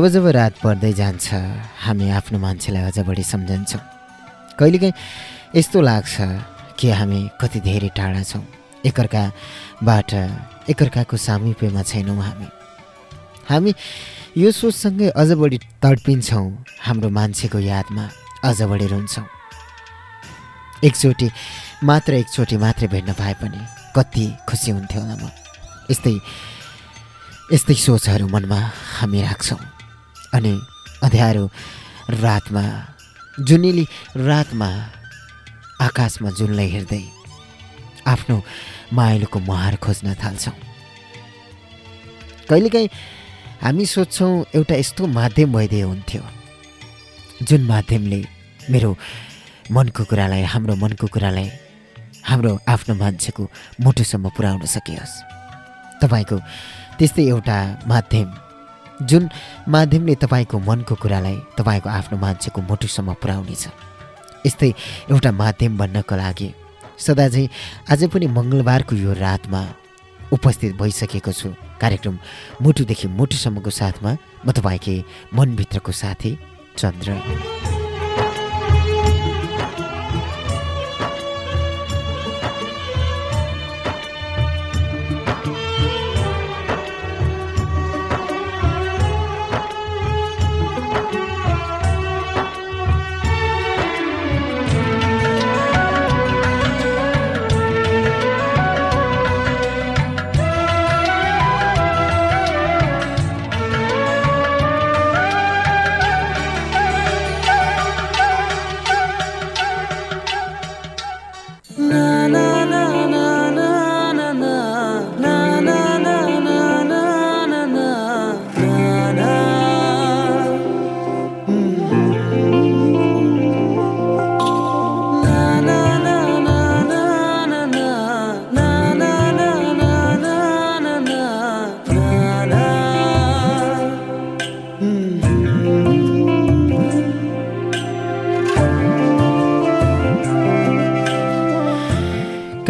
जब जब रात पर्दै जान्छ हामी आफ्नो मान्छेलाई अझ बढी सम्झन्छौँ। कहिलेकाहीँ यस्तो लाग्छ कि हामी कति धेरै टाढा छौँ। एकअर्काबाट एकअर्काको सामिप्यमा छैनौँ हामी। हामी यो सोचसँगै अझ बढी तडपिन्छौँ हाम्रो मान्छेको यादमा अझ बढी रुन्छौँ। एकचोटि मात्र एकचोटि मात्रै भेट्न पाए पनि कति खुसी हुन्थ्यो होला म। यस्तै यस्तै सोचहरू मनमा हामी राख्छौँ। अनि अँध्यारो रातमा जुनेली रातमा आकाशमा जुनलाई हेर्दै आफ्नो माइलोको मुहार खोज्न थाल्छौँ। कहिलेकाहीँ हामी सोध्छौँ एउटा यस्तो माध्यम भइदिए हुन्थ्यो। जुन माध्यमले मेरो मनको कुरालाई हाम्रो मनको कुरालाई हाम्रो आफ्नो मान्छेको मुटुसम्म पुर्याउन सकियोस्। तपाईँको त्यस्तै एउटा माध्यम जुन माध्यमले तपाईँको मनको कुरालाई तपाईँको आफ्नो मान्छेको मुटुसम्म पुर्याउनेछ। यस्तै एउटा माध्यम बन्नको लागि सदा चाहिँ आज पनि मङ्गलबारको यो रातमा उपस्थित भइसकेको छु। कार्यक्रम मुटुदेखि मुटुसम्मको साथमा म तपाईँकै मनभित्रको साथी चन्द्र।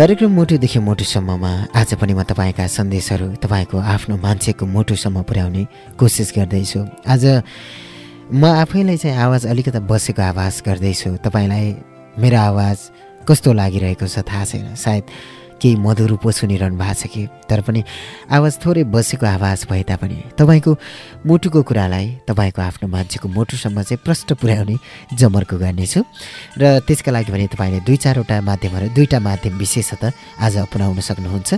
कार्यक्रम मुटुदेखि मुटुसम्ममा आज पनि म तपाईँका सन्देशहरू तपाईँको आफ्नो मान्छेको मुटुसम्म पुर्याउने कोसिस गर्दैछु। आज म आफैलाई चाहिँ आवाज अलिकता बसेको आवाज गर्दैछु। तपाईँलाई मेरो आवाज कस्तो लागिरहेको छ थाहा छैन। सायद केही मधुर पो सुनिरहनु भएको छ कि? तर पनि आवाज थोरै बसेको आवाज भए तापनि तपाईँको मुटुको कुरालाई तपाईँको आफ्नो मान्छेको मुटुसम्म चाहिँ प्रष्ट पुर्याउने जमर्को गर्नेछु। र त्यसका लागि भने तपाईँले दुई चारवटा माध्यमहरू दुईवटा माध्यम विशेषतः आज अपनाउन सक्नुहुन्छ।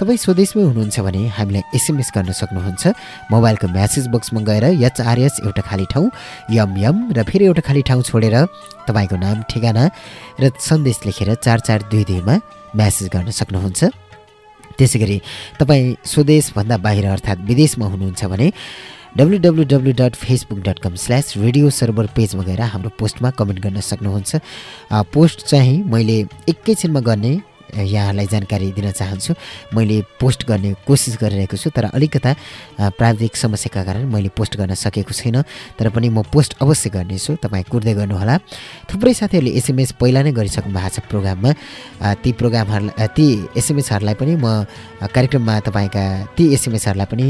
तपाईँ स्वदेशमै हुनुहुन्छ भने हामीलाई एसएमएस गर्न सक्नुहुन्छ। मोबाइलको म्यासेज बक्समा गएर एचआरएस एउटा खाली ठाउँ यम यम र फेरि एउटा खाली ठाउँ छोडेर तपाईँको नाम ठेगाना र सन्देश लेखेर चार चार दुई दुईमा म्यासेज गर्न सक्नुहुन्छ। त्यसै गरी तपाईँ स्वदेशभन्दा बाहिर अर्थात् विदेशमा हुनुहुन्छ भने W W W dot Facebook dot com slash radio server पेजमा गएर हाम्रो पोस्टमा कमेन्ट गर्न सक्नुहुन्छ। पोस्ट चाहिँ मैले एकैछिनमा गर्ने यहाँलाई जानकारी दिन चाहन्छु। मैले पोस्ट गर्ने कोसिस गरिरहेको छु तर अलिकता प्राविधिक समस्याका कारण मैले पोस्ट गर्न सकेको छैन। तर पनि म पोस्ट अवश्य गर्नेछु तपाईँ कुर्दै गर्नुहोला। थुप्रै साथीहरूले एसएमएस पहिला नै गरिसक्नु भएको छ प्रोग्राममा। ती प्रोग्रामहरूलाई ती एसएमएसहरूलाई पनि म कार्यक्रममा तपाईँका ती एसएमएसहरूलाई पनि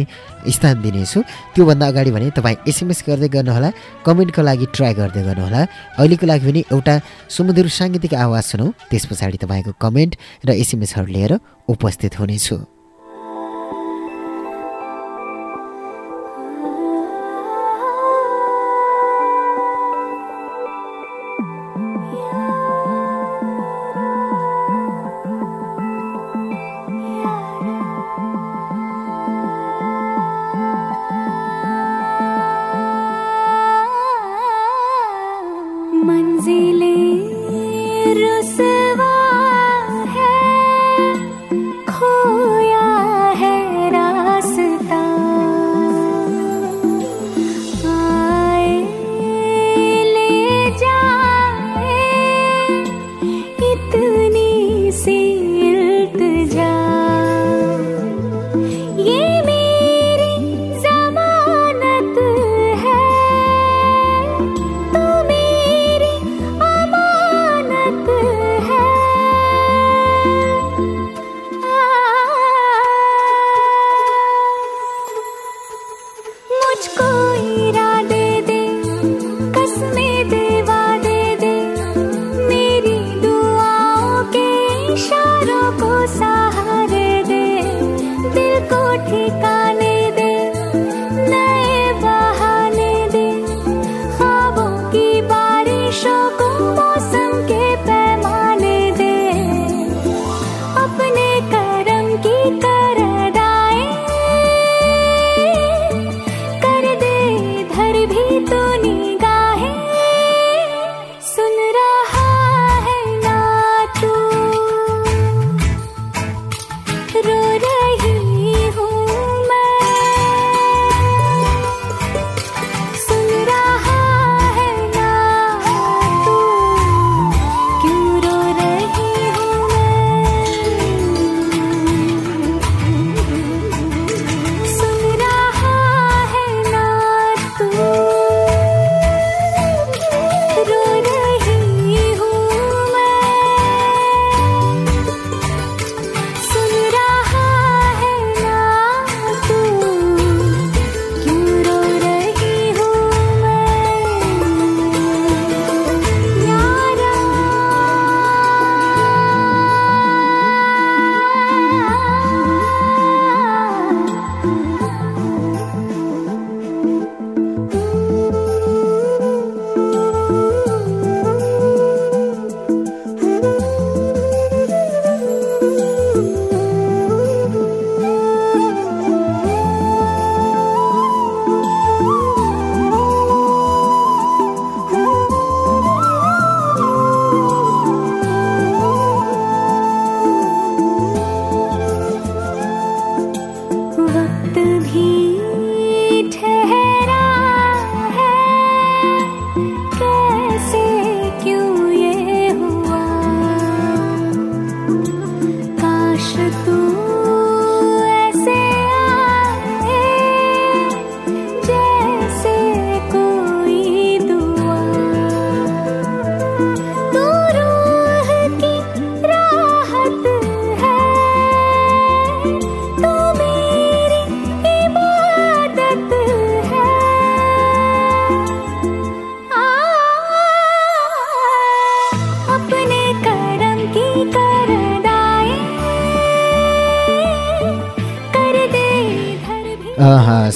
स्थान दिनेछु। त्योभन्दा अगाडि भने तपाईँ एसएमएस गर्दै गर्नुहोला कमेन्टको लागि ट्राई गर्दै गर्नुहोला। अहिलेको लागि पनि एउटा सुमधुर साङ्गीतिक आवाज सुनौ त्यस पछाडि तपाईँको कमेन्ट र एसएमएसहरू लिएर उपस्थित हुनेछु।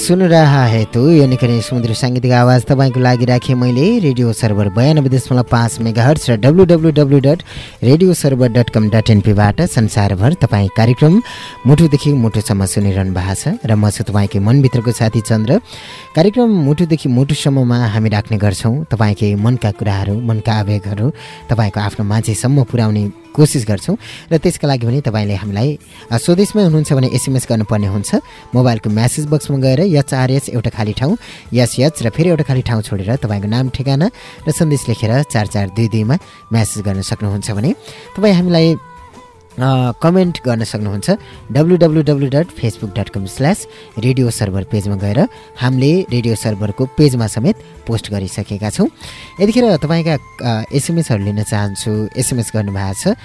सुन रहा है तो यो निकै नै समुद्र साङ्गीतिक आवाज तपाईँको लागि राखेँ मैले रेडियो सर्भर बयानब्बे दशमलव पाँच मेगा हर्च र W W W dot radio server dot com dot एनपीबाट संसारभर तपाईँ कार्यक्रम मुटुदेखि मुटुसम्म सुनिरहनु भएको छ र म छु तपाईँकै मनभित्रको साथी चन्द्र। कार्यक्रम मुटुदेखि मुटुसम्ममा हामी राख्ने गर्छौँ। तपाईँकै मनका कुराहरू मनका आवेगहरू तपाईँको आफ्नो मान्छेसम्म पुर्याउने कोसिस गर्छौँ। र त्यसका लागि पनि तपाईँले हामीलाई स्वदेशमै हुनुहुन्छ भने एसएमएस गर्नुपर्ने हुन्छ। मोबाइलको म्यासेज बक्समा गएर यच आरएच एउटा खाली ठाउँ यस यच र फेरि एउटा खाली ठाउँ छोडेर तपाईँको नाम ठेगाना र सन्देश लेखेर चार चार दुई दुईमा म्यासेज गर्न सक्नुहुन्छ भने तपाईँ हामीलाई कमेन्ट गर्न सक्नुहुन्छ। W W W dot Facebook dot com slash radio server पेजमा गएर हामीले रेडियो सर्भरको पेजमा समेत पोस्ट गरिसकेका छौँ। यतिखेर तपाईँका एसएमएसहरू लिन चाहन्छु। एसएमएस गर्नुभएको छ।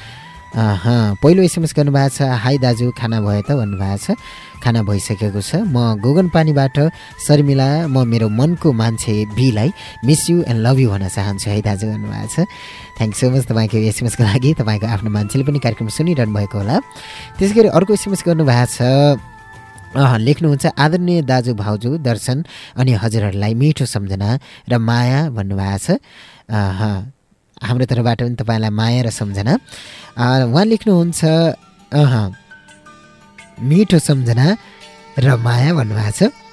पहिलो एसएमएस गर्नुभएको छ हाई दाजु खाना भयो त? भन्नुभएको छ। खाना भइसकेको छ। म गोगन पानीबाट शर्मिला म मेरो मनको मान्छे बीलाई miss you and love you भन्न चाहन्छु। है दाजु भन्नुभएको छ। थ्याङ्क सो मच तपाईँको एसएमएसको लागि तपाईँको आफ्नो मान्छेले पनि कार्यक्रम सुनिरहनु भएको होला। त्यसै गरी अर्को एसएमएस गर्नुभएको छ लेख्नुहुन्छ आदरणीय दाजु भाउजू दर्शन अनि हजुरहरूलाई मिठो सम्झना र माया भन्नुभएको छ। हाम्रो तर्फबाट पनि तपाईँलाई माया र सम्झना। उहाँ लेख्नुहुन्छ मिठो सम्झना र माया भन्नुभएको छ।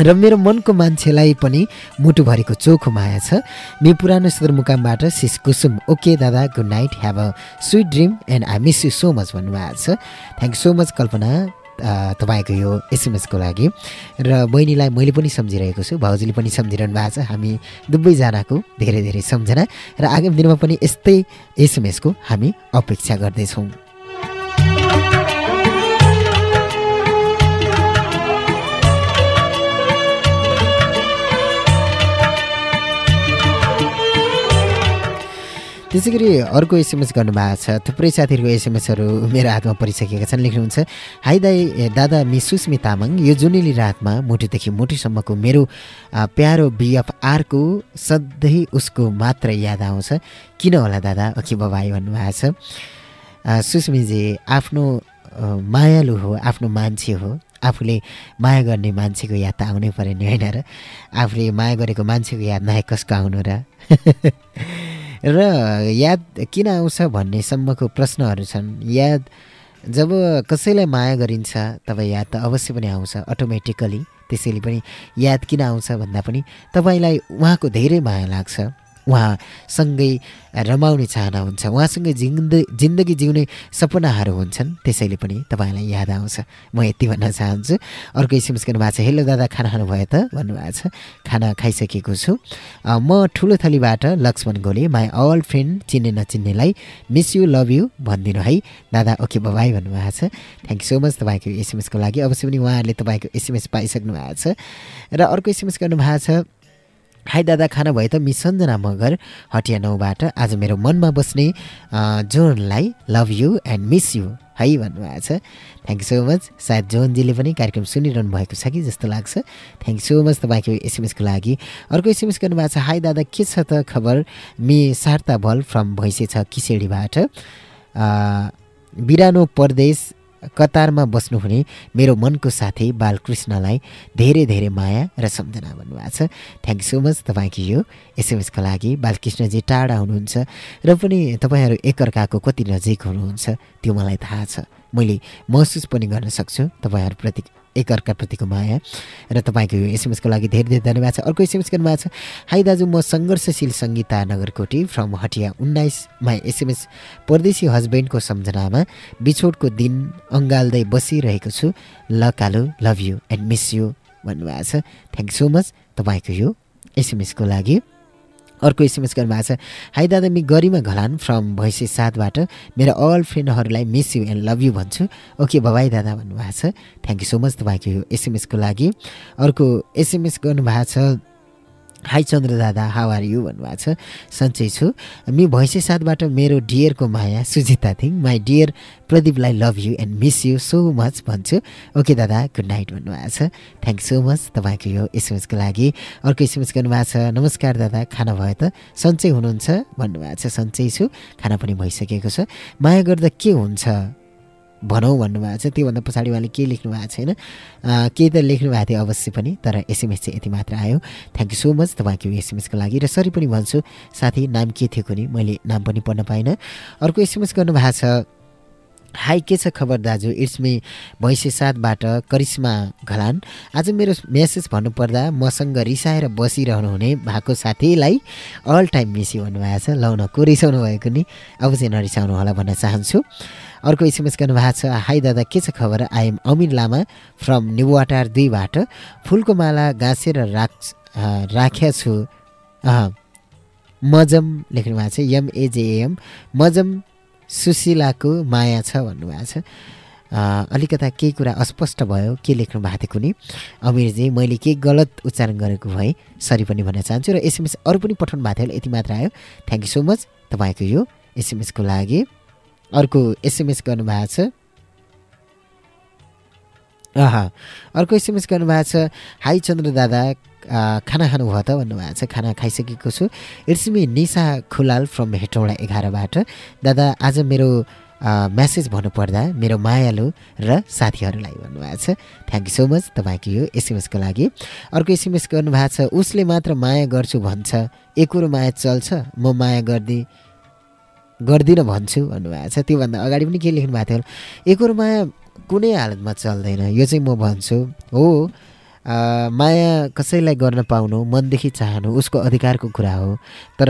र मेरो मनको मान्छेलाई पनि मुटुभरिको चोखो माया छ। मि पुरानो सदरमुकामबाट सिस कुसुम ओके दादा good night have a sweet dream and I miss you so much भन्नुभएको छ। थ्याङ्क सो मच कल्पना तपाईँको यो एसएमएसको लागि। र बहिनीलाई मैले पनि सम्झिरहेको छु भाउजूले पनि सम्झिरहनु भएको छ। हामी दुवैजनाको धेरै धेरै सम्झना। र आगामी दिनमा पनि यस्तै एसएमएसको हामी अपेक्षा गर्दैछौँ। त्यसै गरी अर्को एसएमएस गर्नुभएको छ। थुप्रै साथीहरूको एसएमएसहरू मेरो हातमा परिसकेका छन्। लेख्नुहुन्छ हाई दाई दादा मिस सुस्मी तामाङ यो जुनेली रातमा मुटुदेखि मुटुसम्मको मेरो प्यारो बिएफआरको सधैँ उसको मात्र याद आउँछ। किन होला दादा? अखि बबाई भन्नुभएको छ। सुस्मीजी आफ्नो मायालु हो आफ्नो मान्छे हो। आफूले माया गर्ने मान्छेको याद त आउनै पऱ्यो नि होइन र? आफूले माया गरेको मान्छेको याद नआए कसको आउनु र? र याद किन आउँछ भन्नेसम्मको प्रश्नहरू छन्। याद जब कसैलाई माया गरिन्छ तब याद त अवश्य पनि आउँछ अटोमेटिकली त्यसैले पनि याद किन आउँछ भन्दा पनि तपाईँलाई उहाँको धेरै माया लाग्छ। उहाँसँगै रमाउने चाहना हुन्छ। उहाँसँगै जिन्द जिन्दगी जिउने सपनाहरू हुन्छन्। त्यसैले पनि तपाईँलाई याद आउँछ। म यति भन्न चाहन्छु। अर्को एसएमएस गर्नुभएको छ हेलो दादा खाना खानुभयो त? भन्नुभएको छ। खाना खाइसकेको छु। म ठुलो थलीबाट Laxman Gole my all friend चिन्ने नचिन्नेलाई मिस यु लभ यु भनिदिनु है। दादा ओके बबाई भन्नुभएको छ। थ्याङ्क यू सो मच तपाईँको एसएमएसको लागि। अवश्य पनि उहाँहरूले तपाईँको एसएमएस पाइसक्नु भएको छ। र अर्को एसएमएस गर्नुभएको छ हाई दादा खाना भयो त मिस सञ्जना मगर हटिया नौबाट आज मेरो मनमा बस्ने जोनलाई love you and miss you है भन्नुभएको छ। थ्याङ्क यू सो मच सायद जोनजीले पनि कार्यक्रम सुनिरहनु भएको छ कि जस्तो लाग्छ। थ्याङ्क सो मच तपाईँको एसएमएसको लागि। अर्को एसएमएस गर्नुभएको छ हाई दादा के छ त खबर? मि सार्ता भल फ्रम भैँसे छ किसेडीबाट। बिरानो परदेश कतारमा बस्नुहुने मेरो मनको साथी बालकृष्णलाई धेरै धेरै माया र सम्झना भन्नुभएको छ। थ्याङ्क सो मच तपाईँको यो एसएमएसको लागि। बालकृष्णजी टाढा हुनुहुन्छ र पनि तपाईँहरू एकअर्काको कति नजिक हुनुहुन्छ त्यो मलाई थाहा छ। मैले महसुस पनि गर्न सक्छु तपाईँहरूप्रति। एकअर्काप्रतिको माया। र तपाईँको यो एसएमएसको लागि धेरै धेरै धन्यवाद छ। अर्को एसएमएस गर्नुभएको छ हाई दाजु म सङ्घर्षशील सङ्गीता नगरकोटी फ्रम हटिया उन्नाइसमा एसएमएस परदेशी हस्बेन्डको सम्झनामा बिछोडको दिन अँगाल्दै बसिरहेको छु। ल कालो love you and miss you भन्नुभएको छ। थ्याङ्क सो मच तपाईँको यो एसएमएसको लागि। अर्को एसएमएस गर्नुभएको छ। हाई दादा मि गरिमा घलान फ्रम भैँसे साथबाट मेरो all फ्रेन्डहरूलाई miss you and love you भन्छु। ओके भवाई दादा भन्नुभएको छ। थ्याङ्क यू सो मच तपाईँको यो एसएमएसको लागि। अर्को एसएमएस गर्नुभएको छ हाई चन्द्र दादा हाउ आर यु भन्नुभएको छ। सन्चै छु। मि भैँसे साथबाट मेरो डियरको माया Sujita Thing. My dear प्रदीपलाई love you and miss you so much भन्छु। ओके दादा गुड नाइट भन्नुभएको छ। थ्याङ्क सो मच तपाईँको यो एसएमएसको लागि। अर्को एसएमएस गर्नुभएको छ। नमस्कार दादा खाना भयो त? सन्चै हुनुहुन्छ भन्नुभएको छ। सन्चै छु। खाना पनि भइसकेको छ। माया गर्दा के हुन्छ? भनौँ भन्नुभएको छ त्योभन्दा पछाडि उहाँले के लेख्नु भएको छैन केही त लेख्नु भएको थियो अवश्य पनि तर एसएमएस चाहिँ यति मात्र आयो। थ्याङ्क यू सो मच तपाईँको एसएमएसको लागि। र सरी पनि भन्छु साथी नाम के थियो कुनै? मैले नाम पनि पढ्न पाइनँ। अर्को एसएमएस गर्नुभएको छ हाई के छ खबर दाजु? इट्स मी भैँसे साथबाट करिश्मा घलान। आज मेरो मेसेज भन्नुपर्दा मसँग रिसाएर बसिरहनु हुने भएको साथीलाई अल टाइम मिसी भन्नुभएको छ। लौ को रिसाउनु भएको नि? अब चाहिँ नरिसाउनु होला भन्न चाहन्छु। अर्को एसएमएस गर्नुभएको छ हाई दादा के छ खबर? आइएम अमिर लामा फ्रम निबुवाटार दुईबाट फुलको माला गाँसेर राख राख्या छु। मजम लेख्नु भएको छ। एमएजेएम मजम सुशीलाको माया छ भन्नुभएको छ। अलिकता केही कुरा अस्पष्ट भयो। के लेख्नु भएको थियो कुनै? अमिरजी मैले केही गलत उच्चारण गरेको भए सरी पनि भन्न चाहन्छु र एसएमएस अरू पनि पठाउनु भएको थियो यति मात्र आयो। थ्याङ्क यू सो मच तपाईँको यो एसएमएसको लागि अर्को एसएमएस गर्नुभएको छ। अह अर्को एसएमएस गर्नुभएको छ हाई चन्द्र दादा खाना खानुभयो त? भन्नुभएको छ। खाना खाइसकेको छु। It's me Nisha Khulal from Hetauda एघारबाट। दादा आज मेरो म्यासेज भन्नुपर्दा मेरो मायालु र साथीहरूलाई भन्नुभएको छ। थ्याङ्क यू सो मच तपाईँको यो एसएमएसको लागि। अर्को एसएमएस गर्नुभएको छ उसले मात्र माया गर्छु भन्छ। एकरो माया चल्छ म माया गरिदिएँ गर्दिनँ भन्छु भन्नुभएको छ। त्योभन्दा अगाडि पनि के लेख्नु भएको थियो एकरो माया कुनै हालतमा चल्दैन। यो चाहिँ म भन्छु हो माया कसैलाई गर्न पाउनु मनदेखि चाहनु उसको अधिकारको कुरा हो। तर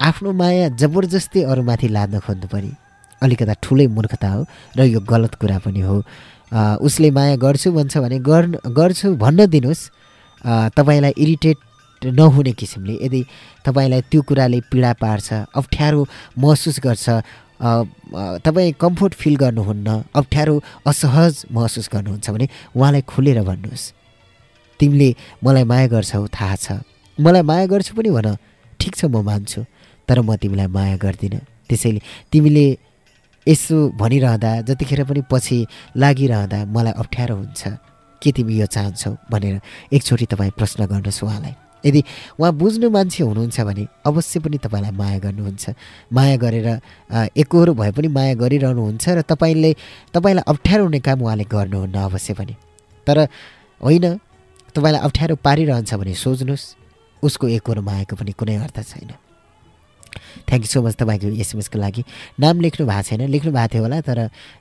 आफ्नो माया जबरजस्ती अरूमाथि लाद्न खोज्नु पऱ्यो अलिकता ठुलै मूर्खता हो र यो गलत कुरा पनि हो। उसले माया गर्छु भन्छ भने गर्छु भन्न दिनुहोस् तपाईँलाई इरिटेट नहुने किसिमले यदि तपाईँलाई त्यो कुराले पीडा पार्छ अप्ठ्यारो महसुस गर्छ तपाईँ कम्फोर्ट फिल गर्नुहुन्न अप्ठ्यारो असहज महसुस गर्नुहुन्छ भने उहाँलाई खुलेर भन्नुहोस्। तिमीले मलाई माया गर्छौ थाहा छ। मलाई माया गर्छु पनि भन ठिक छ म मान्छु तर म तिमीलाई माया गर्दिनँ। त्यसैले तिमीले यसो भनिरहँदा जतिखेर पनि पछि लागिरहँदा मलाई अप्ठ्यारो हुन्छ के तिमी यो चाहन्छौ भनेर एकचोटि तपाईँ प्रश्न गर्नुहोस् उहाँलाई। यदि उहाँ बुझ्नु मान्छे हुनुहुन्छ भने अवश्य पनि तपाईँलाई माया गर्नुहुन्छ। माया गरेर एकहोरो भए पनि माया गरिरहनुहुन्छ र तपाईँले तपाईँलाई अप्ठ्यारो हुने काम उहाँले गर्नुहुन्न अवश्य पनि। तर होइन तपाईँलाई अप्ठ्यारो पारिरहन्छ भने सोच्नुहोस् उसको एकहोरो मायाको पनि कुनै अर्थ छैन। थ्याङ्क यू सो मच तपाईँको एसएमएसको लागि। नाम लेख्नु भएको छैन लेख्नु भएको थियो होला तर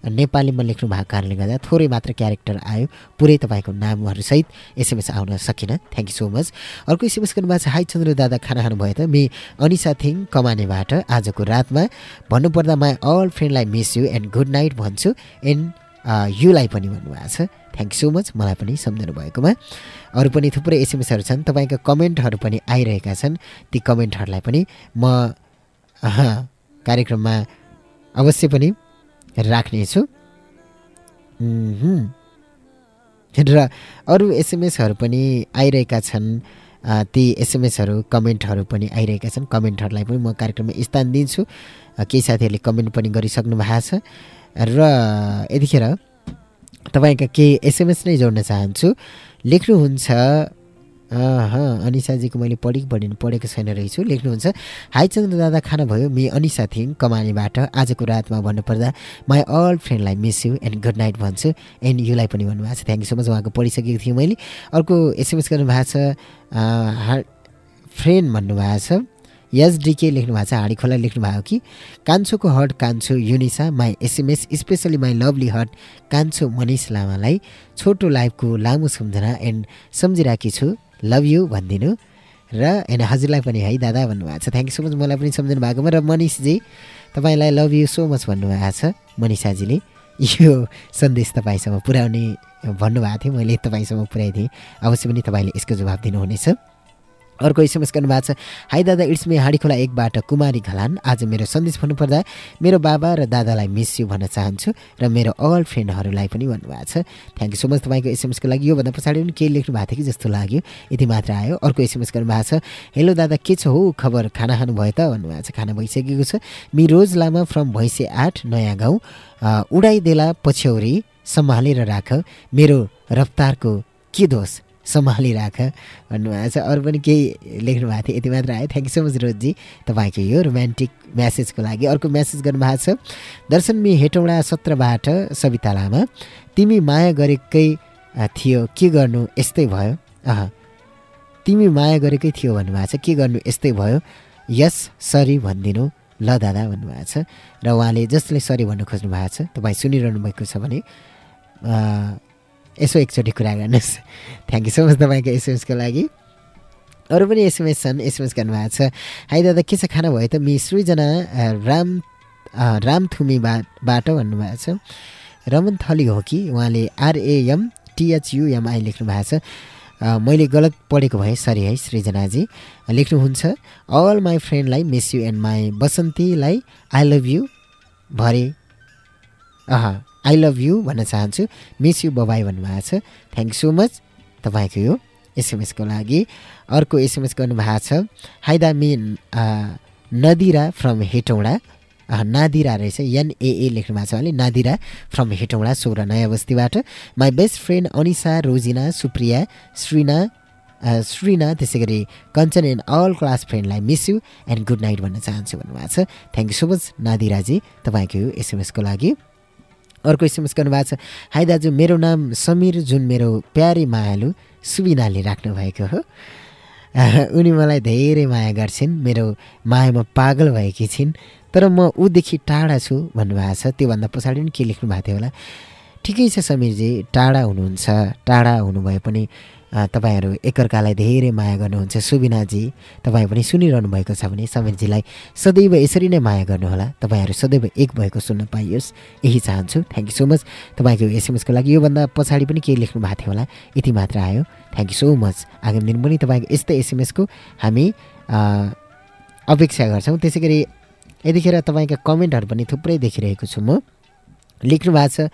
नेपालीमा लेख्नु भएको कारणले गर्दा थोरै मात्र क्यारेक्टर आयो पुरै तपाईँको नामहरूसहित एसएमएस आउन सकिनँ। थ्याङ्क यू सो मच अर्को एसएमएस गर्नुभएको छ हाई चन्द्र दादा खाना खानुभयो त मे अनिसा थिङ कमानेबाट आजको रातमा। भन्नुपर्दा my all फ्रेन्डलाई miss you and good night भन्छु। एन्ड युलाई पनि भन्नुभएको छ। थ्याङ्क यू सो मच मलाई पनि सम्झनु भएकोमा। अरू पनि थुप्रै एसएमएसहरू छन्। तपाईँका कमेन्टहरू पनि आइरहेका छन्। ती कमेन्टहरूलाई पनि म कार्यक्रममा अवश्य पनि राख्नेछु। र अरू एसएमएसहरू पनि आइरहेका छन्। ती एसएमएसहरू कमेन्टहरू पनि आइरहेका छन्। कमेन्टहरूलाई पनि म कार्यक्रममा स्थान दिन्छु। केही साथीहरूले कमेन्ट पनि गरिसक्नु भएको छ। र यतिखेर तपाईँका केही एसएमएस नै जोड्न चाहन्छु। लेख्नुहुन्छ अनिसाजीको मैले पढि पढि पढेको छैन रहेछु। लेख्नुहुन्छ हाई चन्द्र दादा खाना भयो? मे अनिसा थिङ कमानेबाट। आजको रातमा भन्नुपर्दा my all फ्रेन्डलाई miss you and good night भन्छु। एन्ड युलाई पनि भन्नुभएको छ। थ्याङ्क यू सो मच उहाँको पढिसकेको थिएँ मैले। अर्को एसएमएस गर्नुभएको छ फ्रेन्ड भन्नुभएको छ। एसडिके लेख्नु भएको छ हाँडी खोला लेख्नु भएको कि? कान्छोको हट कान्छो Yunisa my SMS specially my lovely hot कान्छो मनिष लामालाई छोटो लाइफको लामो सम्झना एन्ड सम्झिराखेकी छु लभ यु भनिदिनु। र होइन हजुरलाई पनि है दादा भन्नुभएको छ। थ्याङ्क यू सो मच मलाई पनि सम्झनु भएकोमा र मनिषजी। तपाईँलाई लभ यु सो मच भन्नुभएको छ मनिषाजीले। यो सन्देश तपाईँसँग पुर्याउने भन्नुभएको थियो मैले तपाईँसँग पुर्याइदिएँ। अवश्य पनि तपाईँले यसको जवाब दिनुहुनेछ। अर्को एसएमएस गर्नुभएको छ। हाई दादा इट्स मे हाँडी खोला एकबाट कुमारी घलान। आज मेरो सन्देश भन्नुपर्दा मेरो बाबा र दादालाई मिस यु भन्न चाहन्छु र मेरो अल फ्रेन्डहरूलाई पनि भन्नुभएको छ। थ्याङ्क यू सो मच तपाईँको एसएमएसको लागि। योभन्दा पछाडि पनि केही लेख्नु भएको थियो कि जस्तो लाग्यो? यति मात्र आयो। अर्को एसएमएस गर्नुभएको छ। हेलो दादा के छ हो? खबर खाना खानुभयो त? भन्नुभएको छ। खाना भइसकेको छ। मि रोज लामा फ्रम भैँसे आठ नयाँ गाउँ। उडाइदेला पछ्यौरी सम्हालेर राख। मेरो रफ्तारको के दोष? सम्हालिराख भन्नुभएको छ। अरू पनि केही लेख्नु भएको थियो यति मात्र आयो। थ्याङ्क सो मच रोजी तपाईँको यो रोमान्टिक म्यासेजको लागि अर्को म्यासेज गर्नुभएको छ। दर्शन मि हेटौँडा सत्रबाट सविता लामा। तिमी माया गरेकै थियो। के गर्नु? यस्तै भयो। अह। तिमी माया गरेकै थियो भन्नुभएको छ। के गर्नु? यस्तै भयो। यस सरी भनिदिनु। ल दादा भन्नुभएको छ। र उहाँले जसले सरी भन्नु खोज्नु भएको छ तपाईँ सुनिरहनु भएको छ भने यसो एकचोटि कुरा गर्नुहोस्। थ्याङ्क यू सो मच तपाईँको एसएमएसको लागि। अरू पनि एसएमएस छन् एसएमएस गर्नुभएको छ। हाई दादा के छ खाना भयो त? मि सृजना राम रामथुमीबाट भन्नुभएको छ। रमन थली हो कि? उहाँले आरएएम टिएचयुएमआई लेख्नु भएको छ। मैले गलत पढेको भए सरी है सृजनाजी। लेख्नुहुन्छ अल माई फ्रेन्डलाई मिस यु एन्ड माई बसन्तीलाई आई लभ यु भरे अह आई लभ यु भन्न चाहन्छु। मिस यु बबाई भन्नुभएको छ। थ्याङ्क सो मच तपाईँको यो एसएमएसको लागि। अर्को एसएमएस गर्नुभएको छ। हाइदा मिन नदिरा फ्रम हेटौँडा। नादिरा रहेछ। एनएए लेख्नु भएको छ भने नादिरा फ्रम हेटौँडा सोह्र नयाँ बस्तीबाट। My best friend Anisa Rojina Supriya Shrina Shrina त्यसै गरी Kanchan and all class फ्रेन्डलाई miss you and good night भन्न चाहन्छु भन्नुभएको छ। थ्याङ्क यू सो मच नादिराजी। तपाईँको यो एसएमएसको लागि। अर्को एसएमएस गर्नुभएको छ। हाई दाजु मेरो नाम समीर जुन मेरो प्यारी मायालु सुविनाले राख्नुभएको हो। उनी मलाई धेरै माया गर्छिन्। मेरो मायामा पागल भएकी छिन्। तर म ऊदेखि टाढा छु भन्नुभएको छ। त्योभन्दा पछाडि पनि के लेख्नु भएको थियो होला? ठिकै छ समीरजी टाढा हुनुहुन्छ। टाढा हुनुभए पनि तपाईँहरू एकअर्कालाई धेरै माया गर्नुहुन्छ। सुबिनाजी तपाईँ पनि सुनिरहनु भएको छ भने समीरजीलाई सदैव यसरी नै माया गर्नुहोला। तपाईँहरू सदैव एक भएको सुन्न पाइयोस्। यही चाहन्छु। थ्याङ्क यू सो मच तपाईँको एसएमएसको लागि योभन्दा पछाडि पनि केही लेख्नु भएको थियो होला। यति मात्र आयो। थ्याङ्क यू सो मच आगामी दिन पनि तपाईँको यस्तै एसएमएसको हामी अपेक्षा गर्छौँ। त्यसै गरी यतिखेर तपाईँका कमेन्टहरू पनि थुप्रै देखिरहेको छु म। लेख्नु भएको छ।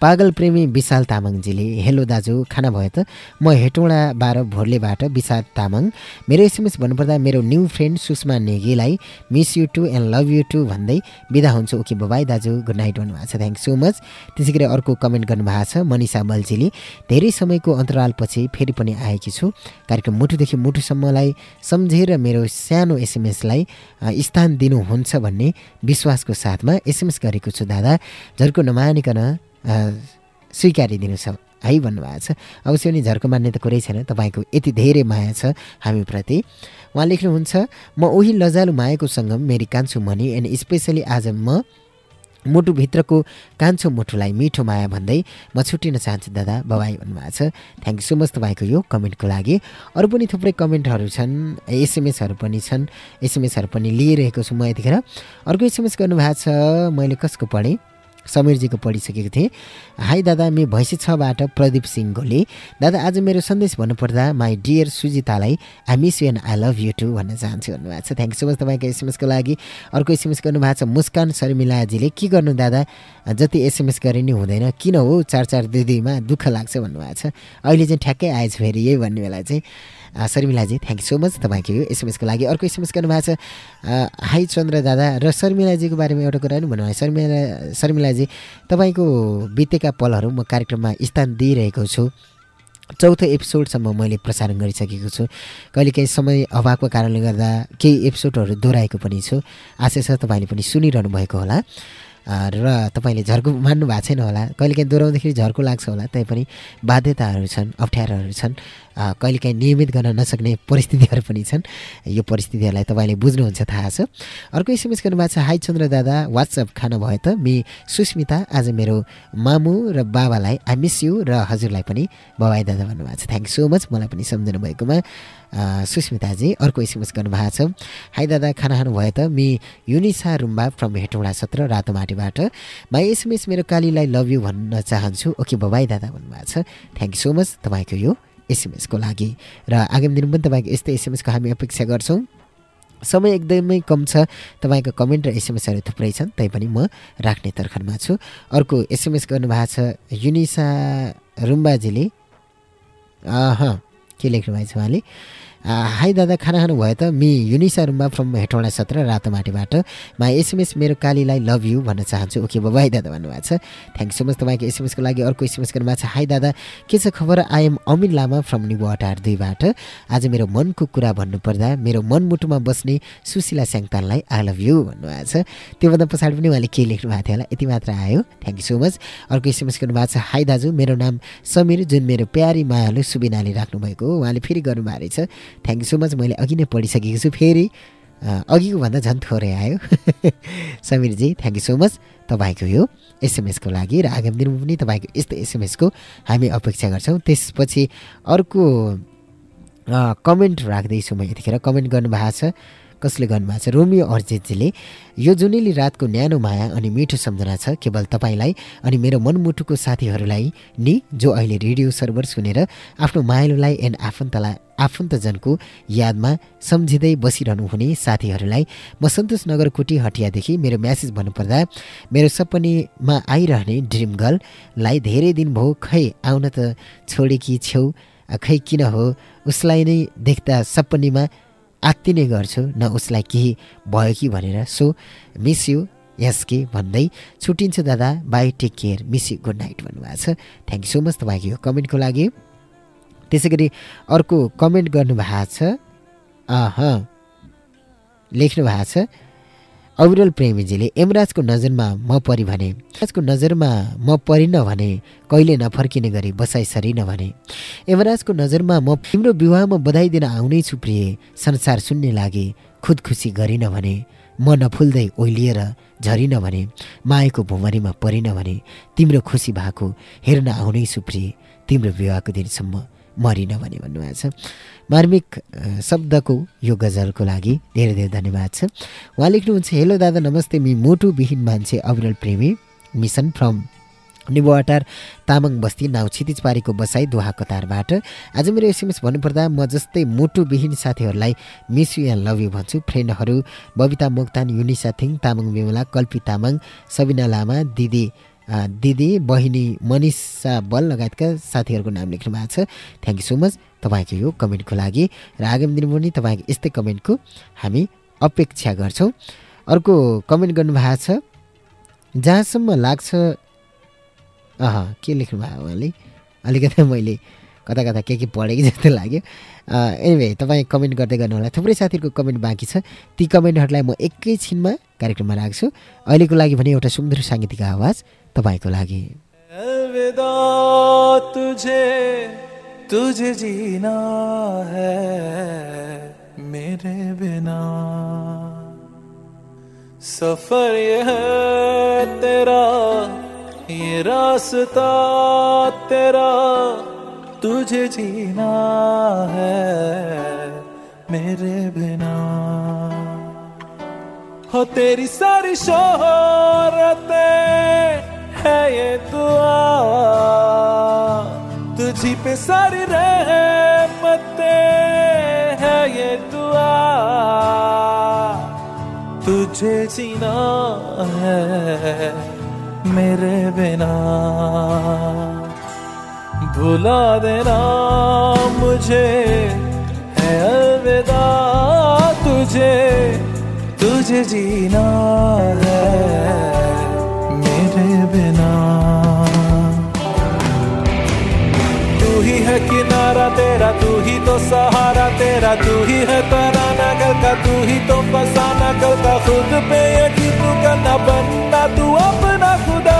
पागल प्रेमी विशाल तामाङजीले हेलो दाजु खाना भयो त? म हेटौँडा बाह्र भोर्लेबाट विशाल तामाङ। मेरो एसएमएस भन्नुपर्दा मेरो new friend Sushma नेगीलाई miss you too and love you too भन्दै बिदा हुन्छु। ओके बबाई दाजु गुड नाइट भन्नुभएको छ। Thank so much. त्यसै गरी अर्को कमेन्ट गर्नुभएको छ मनिषा बल्जीले धेरै समयको अन्तरालपछि फेरि पनि आएकी छु। कार्यक्रम मुटुदेखि मुटुसम्मलाई सम्झेर मेरो सानो एसएमएसलाई स्थान दिनुहुन्छ भन्ने विश्वासको साथमा एसएमएस गरेको छु दादा। झर्को नमानिकन स्वीकारिदिनु छ है भन्नुभएको छ। अवश्य पनि झर्को मान्ने त कुरै छैन तपाईँको यति धेरै माया छ हामीप्रति। उहाँ लेख्नुहुन्छ म उही लजालु मायाको सङ्गम मेरी कान्छु मनी एन्ड स्पेसली आज म मुटुभित्रको कान्छो मुटुलाई मिठो माया भन्दै म छुट्टिन चाहन्छु दादा बबाई भन्नुभएको छ। थ्याङ्क यू सो मच तपाईँको यो कमेन्टको लागि। अरू पनि थुप्रै कमेन्टहरू छन् एसएमएसहरू पनि छन् एसएमएसहरू पनि लिइरहेको छु म यतिखेर। अर्को एसएमएस गर्नुभएको छ मैले कसको पढेँ? समीरजीको पढिसकेको थिएँ। हाई दादा मे भैँसी छबाट प्रदीप सिंह गोले दादा आज मेरो सन्देश भन्नुपर्दा my dear सुजितालाई I miss you and I love you too भन्न चाहन्छु भन्नुभएको छ। थ्याङ्क सो मच तपाईँको एसएमएसको लागि। अर्को एसएमएस गर्नुभएको छ मुस्कान शर्मिलाजीले के गर्नु दादा? जति एसएमएस गरे नि हुँदैन। किन हो? चार चार दुई दुईमा दुःख लाग्छ भन्नुभएको छ। अहिले चाहिँ ठ्याक्कै आएछ फेरि यही भन्ने बेला चाहिँ। शर्मिलाजी थ्याङ्क यू सो मच तपाईँको एसएमएसको लागि। अर्को एसएमएस गर्नुभएको छ हाई चन्द्र दादा र शर्मिलाजीको बारेमा एउटा कुरा पनि भन्नुभयो शर्मिला शर्मिलाजी तपाईँको बितेका पलहरू म कार्यक्रममा स्थान दिइरहेको छु। चौथो एपिसोडसम्म मैले प्रसारण गरिसकेको छु। कहिलेकाहीँ समय अभावको कारणले गर्दा केही एपिसोडहरू दोहोऱ्याएको पनि छु। आशा छ तपाईँले पनि सुनिरहनु भएको होला। र तपाईँले झर्को मान्नु भएको छैन होला। कहिलेकाहीँ दोहोऱ्याउँदाखेरि झर्को लाग्छ होला तैपनि बाध्यताहरू छन् अप्ठ्यारोहरू छन् कहिलेकाहीँ नियमित गर्न नसक्ने परिस्थितिहरू पनि छन्। यो परिस्थितिहरूलाई तपाईँले बुझ्नुहुन्छ थाहा छ। अर्को एसएमएस गर्नुभएको छ हाई चन्द्र दादा वाट्सएप खाना भयो त? मि सुस्मिता आज मेरो मामु र बाबालाई आई मिस यु र हजुरलाई पनि बाबाई दादा भन्नुभएको छ। थ्याङ्क सो मच मलाई पनि सम्झनु भएकोमा सुस्मिताजी अर्को एसएमएस गर्नुभएको छ। हाई दादा खाना खानु भयो त? मि युनिसा रुम्बा फ्रम हेटौँडा सत्र रातो माटीबाट माई एसएमएस मेरो कालीलाई लभ यु भन्न चाहन्छु। ओके बबाई दादा भन्नुभएको छ। थ्याङ्क यू सो मच तपाईँको यो एसएमएसको लागि। र आगामी दिन पनि तपाईँको यस्तै एसएमएसको हामी अपेक्षा गर्छौँ। समय एकदमै कम छ। तपाईँको कमेन्ट र एसएमएसहरू थुप्रै छन् तैपनि म राख्ने तर्खरमा छु। अर्को एसएमएस गर्नुभएको छ युनिसा रुम्बाजीले। के लेख्नु भएको छ उहाँले हाई दादा खाना खानु भयो त? मि युनिसा रुम्बा फ्रम हेटौँडा सत्र रातोमाटीबाट। मा एसएमएस मेरो कालीलाई लभ यु भन्न चाहन्छु। ओके बाबा हाई दादा भन्नुभएको छ। थ्याङ्क सो मच तपाईँको एसएमएसको लागि अर्को एसएमएस गर्नुभएको छ। हाई दादा के छ खबर? आइएम अमिन लामा फ्रम निबुवाटार दुईबाट। आज मेरो मनको कुरा भन्नुपर्दा मेरो मनमुटुमा बस्ने सुशीला स्याङतानलाई आई लभ यु भन्नुभएको छ। त्योभन्दा पछाडि पनि उहाँले के लेख्नु भएको थियो होला यति मात्र आयो। थ्याङ्क यू सो मच अर्को एसएमएस गर्नुभएको छ। हाई दाजु मेरो नाम समीर जुन मेरो प्यारी मायालु सुबिनाले राख्नुभएको हो। उहाँले फेरि गर्नुभएको रहेछ। थ्याङ्क यू सो मच मैले अघि नै पढिसकेको छु फेरि। अघिको भन्दा झन् थोरै आयो। समीरजी थ्याङ्क यू सो मच तपाईँको यो एसएमएसको लागि र आगामी दिनमा पनि तपाईँको यस्तो एसएमएसको हामी अपेक्षा गर्छौँ। त्यसपछि अर्को कमेन्ट राख्दैछु म यतिखेर। कमेन्ट गर्नुभएको छ। कसले गर्नुभएको छ? रोमियो अर्जितजीले यो जुनेली रातको न्यानो माया अनि मिठो सम्झना छ केवल तपाईँलाई अनि मेरो मनमुटुको साथीहरूलाई नि जो अहिले रेडियो सर्भर सुनेर आफ्नो मायालुलाई एन्ड आफन्तलाई आफन्तजनको यादमा सम्झिँदै बसिरहनु हुने साथीहरूलाई म सन्तोष नगर कुटी हटियादेखि मेरो म्यासेज भन्नुपर्दा मेरो सपनीमा आइरहने ड्रिम गर्ललाई धेरै दिन भयो खै आउन त छोडेकी छेउ खै किन हो उसलाई नै देख्दा सपनीमा आत्तिने गर्छु न उसलाई केही भयो कि भनेर। सो मिस यु यस के भन्दै छुट्टिन्छु दादा। Bye take care miss you good night भन्नुभएको छ। थ्याङ्क यू सो मच तपाईँको यो कमेन्टको लागि। त्यसै गरी अर्को कमेन्ट गर्नुभएको छ। अह लेख्नु भएको छ। अविरल प्रेमीजीले यमराजको नजरमा म परि भने यमराजको नजरमा म परिन भने कहिले नफर्किने गरी बसाइ सरिन भने यमराजको नजरमा म तिम्रो विवाहमा बधाई दिन आउनै छु प्रिय संसार सुन्ने लागे खुदखुसी गरिन भने म नफुल्दै ओइलिएर झरिन भने मायाको भुमरीमा परिन भने तिम्रो खुसी भएको हेर्न आउनै छु प्रिय तिम्रो विवाहको दिनसम्म मरिन भने भन्नुभएको छ। मार्मिक शब्दको यो गजलको लागि धेरै धेरै धन्यवाद छ। उहाँ लेख्नुहुन्छ हेलो दादा नमस्ते। मि मोटुविहीन मान्छे अविरल प्रेमी। Mission from Nibuwatar Tamang Basti now क्षितिजपारीको बसाइ दोहा कतारबाट। आज मेरो एसएमएस भन्नुपर्दा म जस्तै मुटुविहीन साथीहरूलाई miss you and love you भन्छु। फ्रेन्डहरू बबिता मोक्तान युनिसा थिङ तामाङ विमला कल्पी तामाङ सबिना लामा दिदी दिदी बहिनी मनिषा बल लगायतका साथीहरूको नाम लेख्नु भएको छ। थ्याङ्क यू सो मच तपाईँको यो कमेन्टको लागि र आगामी दिनमा पनि तपाईँको यस्तै कमेन्टको हामी अपेक्षा गर्छौँ। अर्को कमेन्ट गर्नुभएको छ जहाँसम्म लाग्छ अह के लेख्नु भयो उहाँले अलिकति मैले कता कता के के पढेको जस्तो लाग्यो। एनिवे तपाईँ कमेन्ट गर्दै गर्नु होला थुप्रै साथीहरूको कमेन्ट बाँकी छ। ती कमेन्टहरूलाई म एकैछिनमा कार्यक्रममा राख्छु। अहिलेको लागि भने एउटा सुन्दर साङ्गीतिक आवाज। तपाईँको लागि। तुझे तुझे जीना है मेरे बिना। सफ़र ये है तेरा, ये रास्ता तेरा, तुझे जीना है मेरे बिना। हो तेरी सारी शोहरतें है ये दुआ। तुझी पे सारी रहमते है ये दुआ। तुझे जीना है मेरे बिना। भुला देना मुझे, है अलविदा तुझे। तुझे जीना है। तेरे बिना। तू ही है किनारा तेरा, तू ही तो सहारा तेरा, तू ही है तराना कल का, तू ही तो फसाना कल का। खुद पे यकीन करना बनना तू अपना खुदा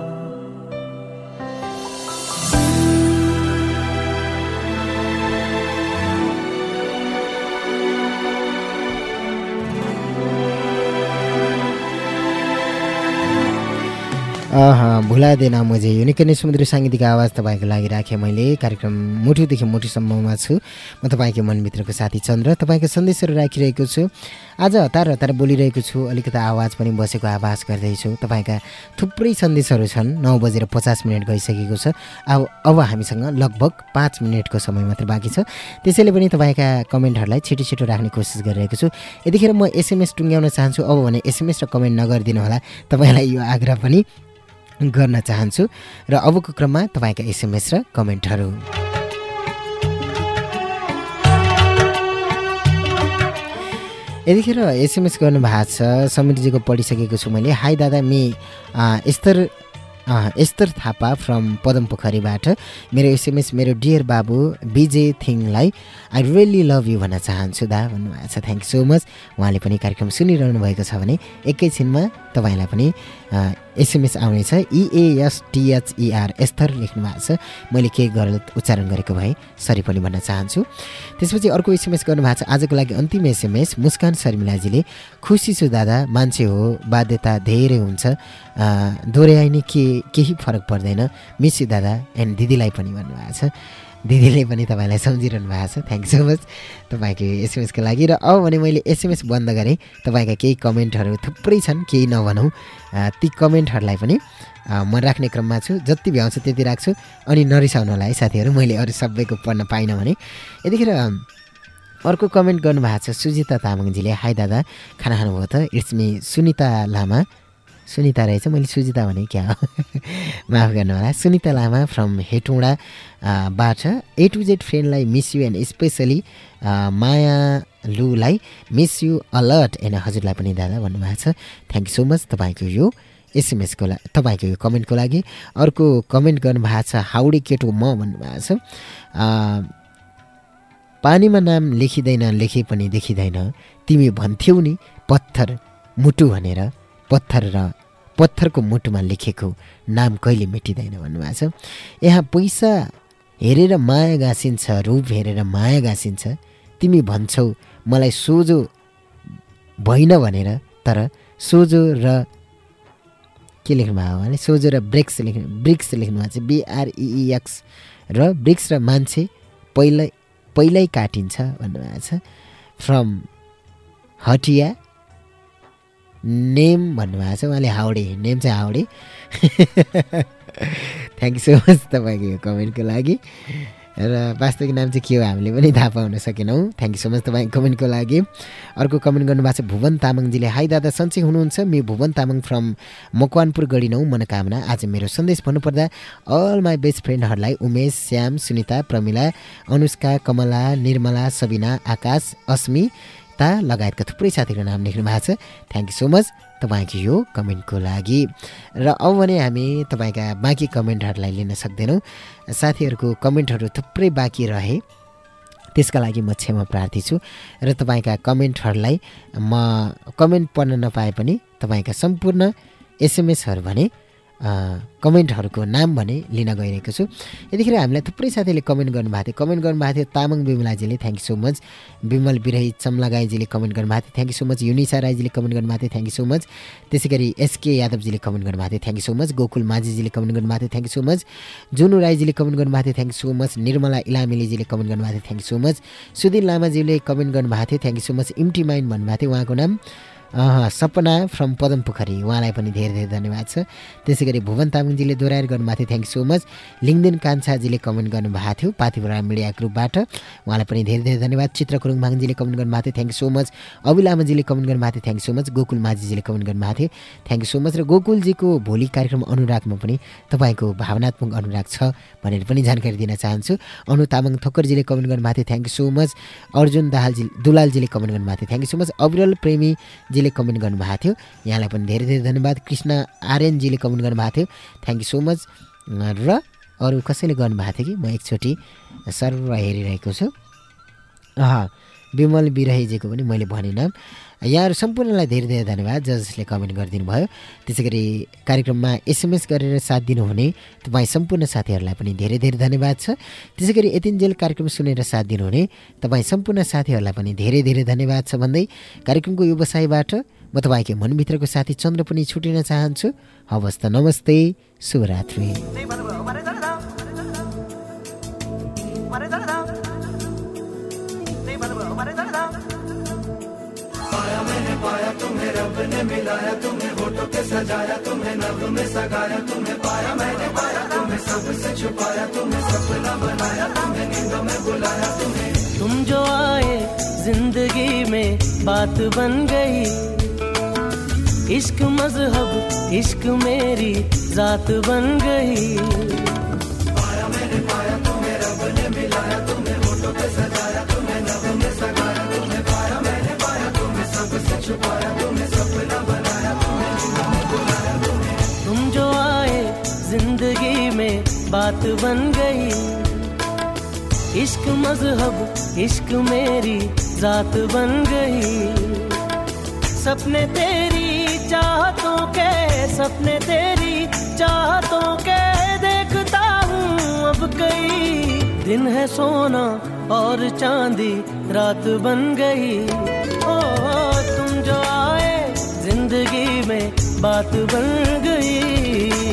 भुलादेन मुझे। यो निकै नै समुद्र साङ्गीतिक आवाज तपाईँको लागि राखेँ मैले। कार्यक्रम मुठुदेखि मुठुसम्ममा छु। म तपाईँको मनभित्रको साथी चन्द्र तपाईँको सन्देशहरू राखिरहेको छु। आज हतार हतार बोलिरहेको छु। अलिकति आवाज पनि बसेको आवाज गर्दैछु तपाईँका थुप्रै सन्देशहरू छन्। नौ बजेर पचास मिनट गइसकेको छ। अब अब हामीसँग लगभग पाँच मिनटको समय मात्र बाँकी छ। त्यसैले पनि तपाईँका कमेन्टहरूलाई छिटो छिटो राख्ने कोसिस गरिरहेको छु। यतिखेर म एसएमएस टुङ्ग्याउन चाहन्छु। अब भने एसएमएस र कमेन्ट नगरिदिनु होला तपाईँलाई यो आग्रह पनि गर्न चाहन्छु र अबको क्रममा तपाईँका एसएमएस र कमेन्टहरू। यतिखेर एसएमएस गर्नुभएको छ समितिजीको पढिसकेको छु मैले। हाई दादा मि स्तर एस्तर थापा फ्रम पदम पोखरीबाट मेरो एसएमएस मेरो डियर बाबु विजय थिङलाई आई रियली लभ यु भन्न चाहन्छु दा भन्नुभएको छ। थ्याङ्क सो मच उहाँले पनि कार्यक्रम सुनिरहनु भएको छ भने एकैछिनमा तपाईँलाई पनि एसएमएस आउनेछ इएएसटिएचइआर एस्थर लेख्नु भएको छ। मैले केही गलत उच्चारण गरेको भए सरी पनि भन्न चाहन्छु। त्यसपछि अर्को एसएमएस गर्नुभएको छ। आजको लागि अन्तिम एसएमएस मुस्कान शर्मिलाजीले खुसी छु दादा मान्छे हो बाध्यता धेरै हुन्छ। दोहोऱ्याइ नि के केही फरक पर्दैन। मिस दादा एन्ड दिदीलाई पनि भन्नुभएको छ। दिदीले पनि तपाईँलाई सम्झिरहनु भएको छ. थ्याङ्क सो मच तपाईँको एसएमएसको लागि। र अब भने मैले एसएमएस बन्द गरेँ। तपाईँका केही कमेन्टहरू थुप्रै छन् केही नभनौँ। ती कमेन्टहरूलाई पनि म राख्ने क्रममा छु। जति भ्याउँछ त्यति राख्छु। अनि नरिसाउनु होला है साथीहरू मैले अरू सबैको पढ्न पाइनँ भने। यतिखेर अर्को कमेन्ट गर्नुभएको छ सुजिता तामाङजीले। हाई दादा। खाना खानुभयो त? It's me Sunita Lama. Sunita रहेछ मैले सुजिता भने क्या हो? माफ गर्नु होला सुनिता लामा फ्रम हेटौँडा बाट A to Z फ्रेन्डलाई miss you and specially Maya लुलाई miss you alert and हजुरलाई पनि दादा भन्नुभएको छ। थ्याङ्क यू सो मच तपाईँको यो एसएमएसको लागि तपाईँको यो कमेन्टको लागि। अर्को कमेन्ट गर्नुभएको छ हाउडी केटो म भन्नुभएको छ। पानीमा नाम लेखिँदैन लेखे पनि देखिँदैन। तिमी भन्थ्यौ नि पत्थर मुटु भनेर पत्थर र पत्थरको मुटुमा लेखेको नाम कहिले मेटिँदैन भन्नुभएको छ। यहाँ पैसा हेरेर माया गाँसिन्छ रूप हेरेर माया गाँसिन्छ। तिमी भन्छौ मलाई सोझो भइन भनेर तर सोझो र के लेख्नु भएको भने सोझो र ब्रेक्स लेख्नु ब्रिक्स लेख्नु भएको छ। बिआरइएक्स र ब्रिक्स र मान्छे पहिल्यै पहिल्यै काटिन्छ भन्नुभएको छ। फ्रम हटिया नेम भन्नुभएको छ उहाँले हाउडे। नेम चाहिँ हाउडे। थ्याङ्क यू सो मच तपाईँको कमेन्टको लागि। र वास्तविक नाम चाहिँ के हो हामीले पनि थाहा पाउन सकेनौँ। थ्याङ्क यू सो मच तपाईँको कमेन्टको लागि। अर्को कमेन्ट गर्नुभएको छ भुवन तामाङजीले हाई दादा सन्चै हुनुहुन्छ? मे भुवन तामाङ फ्रम मकवानपुर गढी नौ मनोकामना। आज मेरो सन्देश भन्नुपर्दा अल माई बेस्ट फ्रेन्डहरूलाई उमेश श्याम सुनिता प्रमिला अनुष्का कमला निर्मला सबिना आकाश अस्मी ता लगायतका थुप्रै साथीहरूको नाम लेख्नु भएको छ। थ्याङ्क यू सो मच तपाईँको यो कमेन्टको लागि। र अब भने हामी तपाईँका बाँकी कमेन्टहरूलाई लिन सक्दैनौँ। साथीहरूको कमेन्टहरू थुप्रै बाँकी रहे। त्यसका लागि म क्षमा प्रार्थी छु। र तपाईँका कमेन्टहरूलाई म कमेन्ट पढ्न नपाए पनि तपाईँका सम्पूर्ण एसएमएसहरू भने कमेन्टहरूको नाम भने लिन गइरहेको छु। यतिखेर हामीलाई थुप्रै साथीले कमेन्ट गर्नुभएको थियो। कमेन्ट गर्नुभएको थियो Tamang बिमलाजीले thank you so much Bimal Birahi Chamla गाईजीले comment गर्नुभएको थियो thank you so much Yunisa राईजीले comment गर्नुभएको थियो थ्याङ्क यू सो मच त्यसै गरी एसके यादवजीले कमेन्ट गर्नुभएको थियो thank you so much Gokul माझीजीले comment गर्नुभएको थियो thank you so much Junu राईजीले comment गर्नुभएको थियो thank you so much Nirmala इलामिलीजीले comment गर्नुभएको थियो thank you so much Sudhir लामाजीले comment गर्नुभएको थियो thank you so much empty mind भन्नुभएको थियो उहाँको नाम। सपना फ्रम पदम पोखरी उहाँलाई पनि धेरै धेरै धन्यवाद छ। त्यसै गरी भुवन तामाङजीले दोहोऱ्याएर गर्नुभएको थियो। थ्याङ्क सो मच लिङदेन कान्छाजीले कमेन्ट गर्नुभएको थियो। पाथिपुरा मिडिया ग्रुपबाट। उहाँलाई पनि धेरै धेरै धन्यवाद। चित्र कुरुङ माङजीले कमेन्ट गर्नुभएको थियो। थ्याङ्क सो मच अबु लामाजीले कमेन्ट गर्नुभएको थियो। थ्याङ्क सो मच गोकुल माझीजीले कमेन्ट गर्नुभएको थियो। थ्याङ्क सो मच र गोकुलजीको भोलि कार्यक्रम अनुरागमा पनि तपाईँको भावनात्मक अनुराग छ भनेर पनि जानकारी दिन चाहन्छु। अनु तामाङ थोक्करजीले कमेन्ट गर्नुभएको थियो। थ्याङ्क सो मच अर्जुन दाहालजी दुलालजीले कमेन्ट गर्नुभएको थियो। थ्याङ्क सो मच अविरल प्रेमीजीले कमेन्ट गर्नुभएको थियो। यहाँलाई पनि धेरै धेरै धन्यवाद। कृष्ण आर्यनजीले कमेन्ट गर्नुभएको थियो। थ्याङ्क यू सो मच र अरू कसैले गर्नुभएको थियो कि? म एकचोटि सर्व हेरिरहेको छु। विमल बिरहीजीको पनि मैले भनेन। यहाँहरू सम्पूर्णलाई धेरै धेरै धन्यवाद जसले कमेन्ट गरिदिनु भयो त्यसै गरी कार्यक्रममा एसएमएस गरेर साथ दिनुहुने तपाईँ सम्पूर्ण साथीहरूलाई पनि धेरै धेरै धन्यवाद छ। त्यसै गरी यतिन्जेल कार्यक्रम सुनेर साथ दिनुहुने तपाईँ सम्पूर्ण साथीहरूलाई पनि धेरै धेरै धन्यवाद छ भन्दै कार्यक्रमको व्यवसायबाट म तपाईँकै मनभित्रको साथी चन्द्र पनि छुटिन चाहन्छु। हवस् त नमस्ते शुभरात्रि। सबने मिलाया, तुम्हें होटो पे सजाया, तुम्हें नव में सगाया, तुम्हें पाया, मैंने पाया, तुम्हें सबसे छुपाया, तुम्हें सपना बनाया, तुम्हें नींद में बुलाया, तुम्हें। तुम जो आए ज़िंदगी में, बात बन गई। इश्क मज़हब, इश्क मेरी, जात बन गई। बात बन गई। इश्क मज़हब, इश्क मेरी जात बन गई। सपने तेरी चाहतों के, सपने तेरी चाहतों के देखता हूँ अब कई। दिन है सोना और चांदी, रात बन गई। ओ, तुम जो आए, ज़िंदगी में बात बन गई।